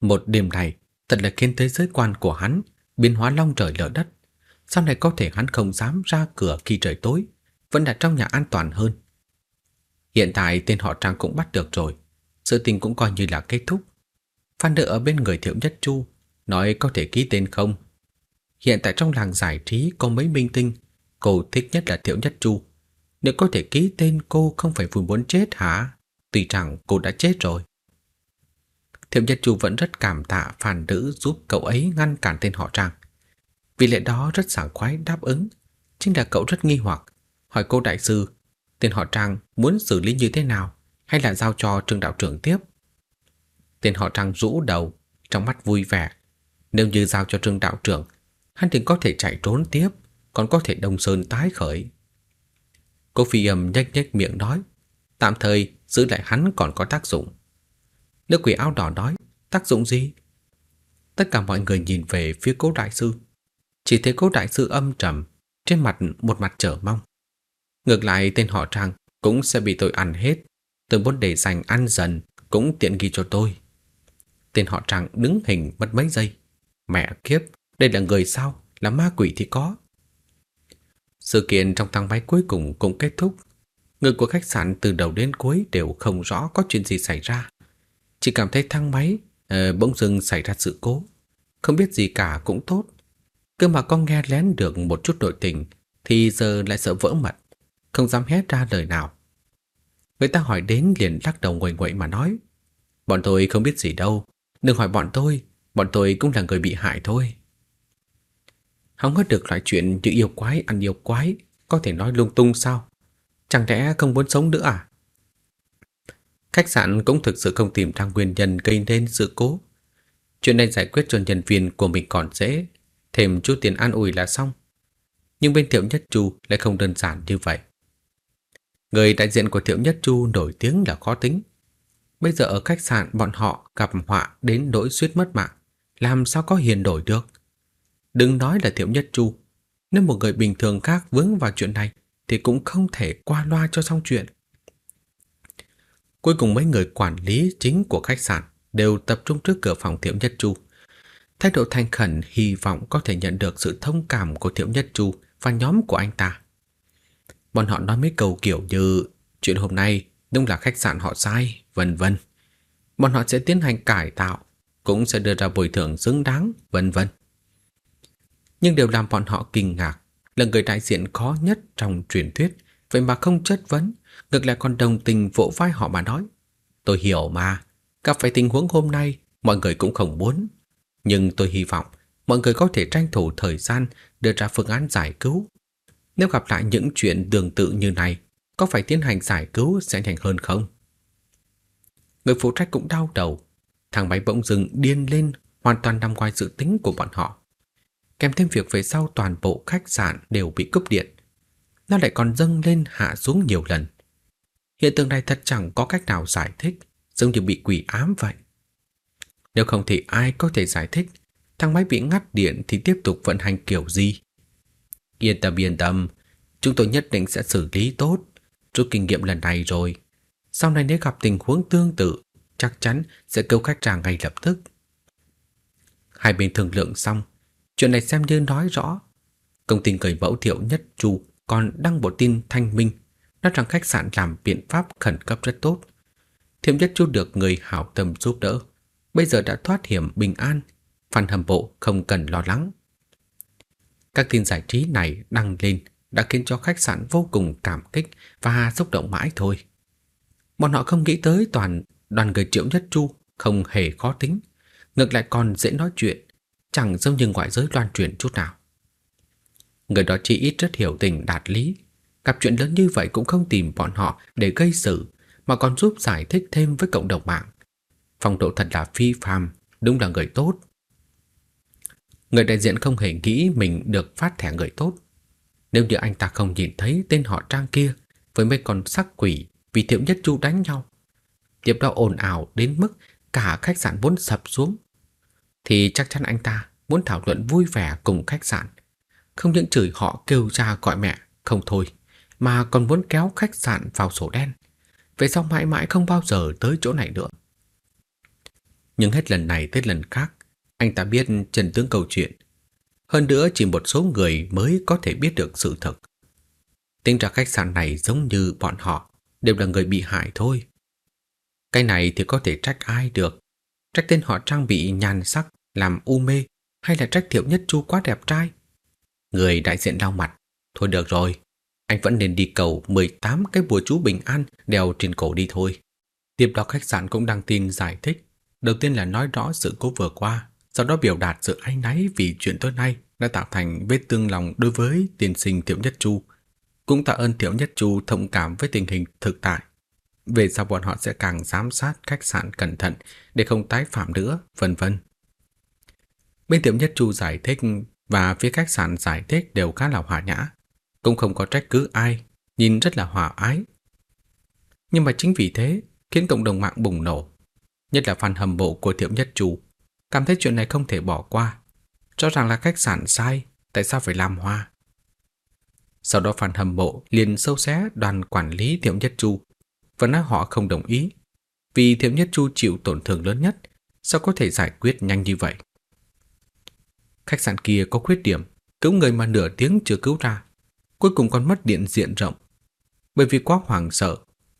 Một đêm này thật là khiến thế giới quan của hắn biến hóa long trời lở đất. Sau này có thể hắn không dám ra cửa khi trời tối, vẫn là trong nhà an toàn hơn. Hiện tại tên họ Trang cũng bắt được rồi, sự tình cũng coi như là kết thúc. Phan Nữ ở bên người Thiệu Nhất Chu, nói có thể ký tên không. Hiện tại trong làng giải trí có mấy minh tinh, cô thích nhất là Thiệu Nhất Chu. Nếu có thể ký tên cô không phải vui muốn chết hả? tùy rằng cô đã chết rồi. Thiệu Nhất Chu vẫn rất cảm tạ Phan Nữ giúp cậu ấy ngăn cản tên họ Trang. Vì lẽ đó rất sảng khoái đáp ứng. Chính là cậu rất nghi hoặc, hỏi cô đại sư, tên họ Trang muốn xử lý như thế nào, hay là giao cho trương đạo trưởng tiếp? Tên họ Trang rũ đầu, trong mắt vui vẻ. Nếu như giao cho trương đạo trưởng, hắn thì có thể chạy trốn tiếp, còn có thể đông sơn tái khởi. Cô phi âm nhếch nhếch miệng nói, tạm thời giữ lại hắn còn có tác dụng. Nữ quỷ áo đỏ nói, tác dụng gì? Tất cả mọi người nhìn về phía cố đại sư. Chỉ thấy cố đại sư âm trầm, trên mặt một mặt trở mong. Ngược lại tên họ Trang cũng sẽ bị tôi ăn hết. Tôi muốn để dành ăn dần cũng tiện ghi cho tôi. Tên họ Trang đứng hình mất mấy giây. Mẹ kiếp, đây là người sao? Là ma quỷ thì có. Sự kiện trong thang máy cuối cùng cũng kết thúc. Người của khách sạn từ đầu đến cuối đều không rõ có chuyện gì xảy ra. Chỉ cảm thấy thang máy uh, bỗng dưng xảy ra sự cố. Không biết gì cả cũng tốt. Cơ mà con nghe lén được một chút nội tình thì giờ lại sợ vỡ mật, không dám hét ra lời nào. Người ta hỏi đến liền lắc đầu nguội nguội mà nói Bọn tôi không biết gì đâu Đừng hỏi bọn tôi Bọn tôi cũng là người bị hại thôi. Không có được loại chuyện như yêu quái ăn yêu quái Có thể nói lung tung sao? Chẳng lẽ không muốn sống nữa à? Khách sạn cũng thực sự không tìm ra nguyên nhân gây nên sự cố. Chuyện này giải quyết cho nhân viên của mình còn dễ Thêm chút tiền an ủi là xong Nhưng bên Thiệu Nhất Chu lại không đơn giản như vậy Người đại diện của Thiệu Nhất Chu nổi tiếng là khó tính. Bây giờ ở khách sạn bọn họ gặp họa đến nỗi suýt mất mạng. Làm sao có hiền đổi được? Đừng nói là Thiệu Nhất Chu. Nếu một người bình thường khác vướng vào chuyện này thì cũng không thể qua loa cho xong chuyện. Cuối cùng mấy người quản lý chính của khách sạn đều tập trung trước cửa phòng Thiệu Nhất Chu. Thái độ thành khẩn hy vọng có thể nhận được sự thông cảm của Thiệu Nhất Chu và nhóm của anh ta. Bọn họ nói mấy câu kiểu như chuyện hôm nay đúng là khách sạn họ sai, vân vân. Bọn họ sẽ tiến hành cải tạo, cũng sẽ đưa ra bồi thường xứng đáng, vân vân. Nhưng điều làm bọn họ kinh ngạc là người đại diện khó nhất trong truyền thuyết, vậy mà không chất vấn, ngược lại còn đồng tình vỗ vai họ mà nói. Tôi hiểu mà, gặp phải tình huống hôm nay, mọi người cũng không muốn. Nhưng tôi hy vọng mọi người có thể tranh thủ thời gian đưa ra phương án giải cứu, nếu gặp lại những chuyện tương tự như này, có phải tiến hành giải cứu sẽ nhanh hơn không? Người phụ trách cũng đau đầu. Thằng máy bỗng dừng điên lên hoàn toàn nằm ngoài dự tính của bọn họ. Kèm thêm việc về sau toàn bộ khách sạn đều bị cúp điện. Nó lại còn dâng lên hạ xuống nhiều lần. Hiện tượng này thật chẳng có cách nào giải thích, giống như bị quỷ ám vậy. Nếu không thì ai có thể giải thích thằng máy bị ngắt điện thì tiếp tục vận hành kiểu gì? Yên tâm yên tâm, chúng tôi nhất định sẽ xử lý tốt, rút kinh nghiệm lần này rồi. Sau này nếu gặp tình huống tương tự, chắc chắn sẽ kêu khách ra ngay lập tức. Hai bên thương lượng xong, Chuyện này xem như nói rõ. Công ty người mẫu Thiệu Nhất Chu còn đăng bộ tin thanh minh nói rằng khách sạn làm biện pháp khẩn cấp rất tốt. Thiệu Nhất Chu được người hảo tâm giúp đỡ, bây giờ đã thoát hiểm bình an, Phan Hâm Bộ không cần lo lắng. Các tin giải trí này đăng lên đã khiến cho khách sạn vô cùng cảm kích và xúc động mãi thôi. Bọn họ không nghĩ tới toàn đoàn người Triệu Nhất Chu không hề khó tính, ngược lại còn dễ nói chuyện, chẳng giống như ngoại giới loan truyền chút nào. Người đó chỉ ít rất hiểu tình đạt lý, gặp chuyện lớn như vậy cũng không tìm bọn họ để gây sự, mà còn giúp giải thích thêm với cộng đồng mạng. Phong độ thật là phi phàm, đúng là người tốt. Người đại diện không hề nghĩ mình được phát thẻ người tốt. Nếu như anh ta không nhìn thấy tên họ Trang kia với mấy con sắc quỷ vì Thiệu Nhất Chu đánh nhau, tiếp đó ồn ào đến mức cả khách sạn vốn sập xuống, thì chắc chắn anh ta muốn thảo luận vui vẻ cùng khách sạn. Không những chửi họ kêu ra gọi mẹ, không thôi, mà còn muốn kéo khách sạn vào sổ đen. Về sau mãi mãi không bao giờ tới chỗ này nữa. Nhưng hết lần này tới lần khác, anh ta biết chân tướng câu chuyện. Hơn nữa chỉ một số người mới có thể biết được sự thật. Tính ra khách sạn này giống như bọn họ, đều là người bị hại thôi. Cái này thì có thể trách ai được. Trách tên họ trang bị nhàn sắc, làm u mê, hay là trách thiệu nhất chu quá đẹp trai. Người đại diện đau mặt. Thôi được rồi, anh vẫn nên đi cầu 18 cái bùa chú bình an đeo trên cổ đi thôi. Tiếp đó khách sạn cũng đăng tin giải thích. Đầu tiên là nói rõ sự cố vừa qua, sau đó biểu đạt sự áy náy vì chuyện tối nay đã tạo thành vết tương lòng đối với tiền sinh Thiệu Nhất Chu. Cũng tạ ơn Thiệu Nhất Chu thông cảm với tình hình thực tại. Về sau bọn họ sẽ càng giám sát khách sạn cẩn thận để không tái phạm nữa, vân vân. Bên Thiệu Nhất Chu giải thích và phía khách sạn giải thích đều khá là hòa nhã, cũng không có trách cứ ai, nhìn rất là hòa ái. Nhưng mà chính vì thế khiến cộng đồng mạng bùng nổ, nhất là fan hâm mộ của Thiệu Nhất Chu cảm thấy chuyện này không thể bỏ qua. Cho rằng là khách sạn sai, tại sao phải làm hoa? Sau đó fan hâm mộ liền sâu xé đoàn quản lý Thiệu Nhất Chu và nói họ không đồng ý. Vì Thiệu Nhất Chu chịu tổn thương lớn nhất, sao có thể giải quyết nhanh như vậy? Khách sạn kia có khuyết điểm, cứu người mà nửa tiếng chưa cứu ra, cuối cùng còn mất điện diện rộng. Bởi vì quá hoảng sợ,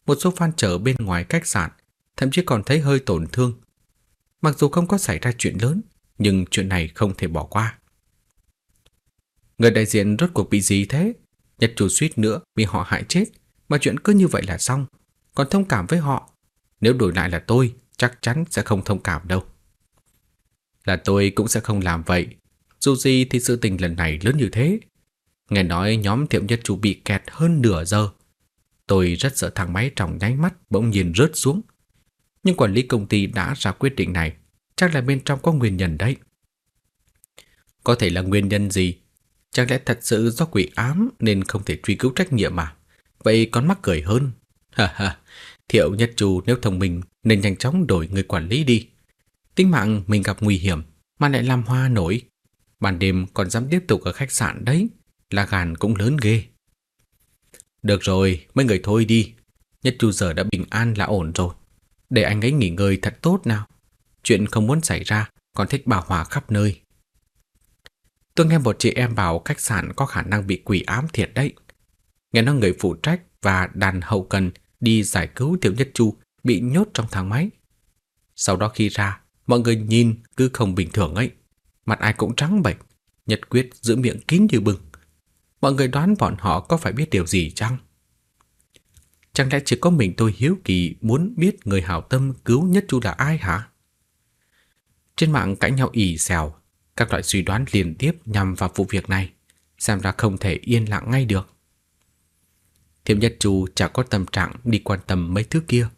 một số fan chờ bên ngoài khách sạn thậm chí còn thấy hơi tổn thương Mặc dù không có xảy ra chuyện lớn, nhưng chuyện này không thể bỏ qua. Người đại diện rốt cuộc bị gì thế? Nhật chủ suýt nữa bị họ hại chết, mà chuyện cứ như vậy là xong. Còn thông cảm với họ, nếu đổi lại là tôi, chắc chắn sẽ không thông cảm đâu. Là tôi cũng sẽ không làm vậy. Dù gì thì sự tình lần này lớn như thế. Nghe nói nhóm thiệu nhất chủ bị kẹt hơn nửa giờ. Tôi rất sợ thằng máy trong nháy mắt bỗng nhiên rớt xuống nhưng quản lý công ty đã ra quyết định này, chắc là bên trong có nguyên nhân đấy. Có thể là nguyên nhân gì? Chẳng lẽ thật sự do quỷ ám nên không thể truy cứu trách nhiệm mà? Vậy còn mắc cười hơn. Ha ha, thiệu nhất chu nếu thông minh nên nhanh chóng đổi người quản lý đi. Tính mạng mình gặp nguy hiểm mà lại làm hoa nổi. Ban đêm còn dám tiếp tục ở khách sạn đấy, là gàn cũng lớn ghê. Được rồi, mấy người thôi đi. Nhất chu giờ đã bình an là ổn rồi. Để anh ấy nghỉ ngơi thật tốt nào Chuyện không muốn xảy ra Còn thích bảo hòa khắp nơi Tôi nghe một chị em bảo khách sạn có khả năng bị quỷ ám thiệt đấy. Nghe nói người phụ trách và đàn hậu cần đi giải cứu Tiểu Nhất Chu bị nhốt trong thang máy. Sau đó khi ra, mọi người nhìn cứ không bình thường ấy. Mặt ai cũng trắng bệch, Nhật Quyết giữ miệng kín như bừng. Mọi người đoán bọn họ có phải biết điều gì chăng? Chẳng lẽ chỉ có mình tôi hiếu kỳ muốn biết người hảo tâm cứu nhất chu là ai hả? Trên mạng cãi nhau ỉ xèo, các loại suy đoán liên tiếp nhằm vào vụ việc này, xem ra không thể yên lặng ngay được. Thiểm Nhất Chu chẳng có tâm trạng đi quan tâm mấy thứ kia.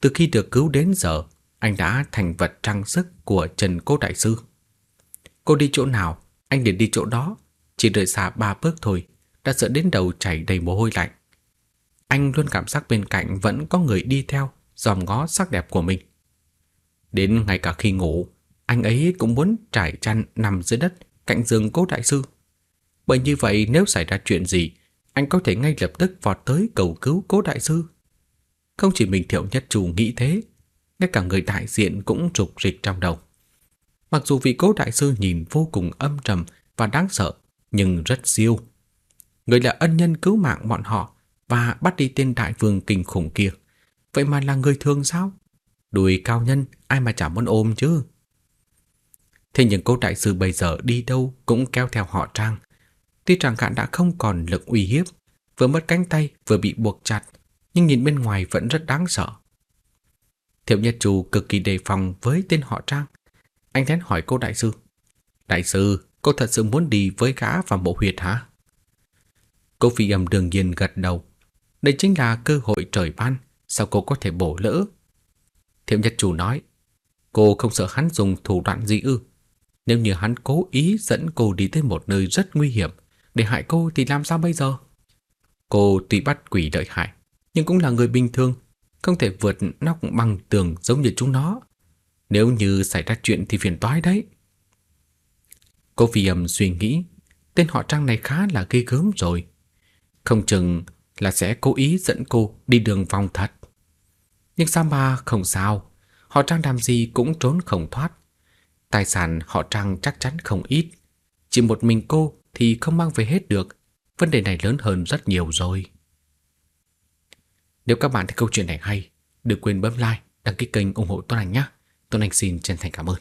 Từ khi được cứu đến giờ, anh đã thành vật trang sức của Trần Cố Đại Sư. Cô đi chỗ nào, anh liền đi chỗ đó, chỉ đợi xa ba bước thôi, đã sợ đến đầu chảy đầy mồ hôi lạnh anh luôn cảm giác bên cạnh vẫn có người đi theo, dòm ngó sắc đẹp của mình. Đến ngay cả khi ngủ, anh ấy cũng muốn trải chăn nằm dưới đất cạnh giường cố đại sư. Bởi như vậy nếu xảy ra chuyện gì, anh có thể ngay lập tức vọt tới cầu cứu cố đại sư. Không chỉ mình thiệu nhất chủ nghĩ thế, ngay cả người đại diện cũng trục rịch trong đầu. Mặc dù vị cố đại sư nhìn vô cùng âm trầm và đáng sợ, nhưng rất siêu. Người là ân nhân cứu mạng bọn họ và bắt đi tên đại vương kinh khủng kia. Vậy mà là người thường sao? Đùi cao nhân, ai mà chả muốn ôm chứ? Thế nhưng cô đại sư bây giờ đi đâu cũng kéo theo họ trang. Tuy Trang cạn đã không còn lực uy hiếp, vừa mất cánh tay vừa bị buộc chặt, nhưng nhìn bên ngoài vẫn rất đáng sợ. Thiệu Nhất Trù cực kỳ đề phòng với tên họ Trang. Anh thén hỏi cô đại sư. Đại sư, cô thật sự muốn đi với gã vào bộ huyệt hả? Cô phi âm đương nhiên gật đầu. Đây chính là cơ hội trời ban, sao cô có thể bổ lỡ? Thiệu nhật chủ nói, cô không sợ hắn dùng thủ đoạn gì ư? Nếu như hắn cố ý dẫn cô đi tới một nơi rất nguy hiểm để hại cô thì làm sao bây giờ? Cô tuy bắt quỷ đợi hại, nhưng cũng là người bình thường, không thể vượt nóc bằng tường giống như chúng nó. Nếu như xảy ra chuyện thì phiền toái đấy. Cô phi âm suy nghĩ, tên họ Trang này khá là ghê gớm rồi. Không chừng là sẽ cố ý dẫn cô đi đường vòng thật. Nhưng Samba không sao, họ Trang làm gì cũng trốn không thoát. Tài sản họ Trang chắc chắn không ít. Chỉ một mình cô thì không mang về hết được. Vấn đề này lớn hơn rất nhiều rồi. Nếu các bạn thấy câu chuyện này hay, đừng quên bấm like, đăng ký kênh ủng hộ Tuấn Anh nhé. Tuấn Anh xin chân thành cảm ơn.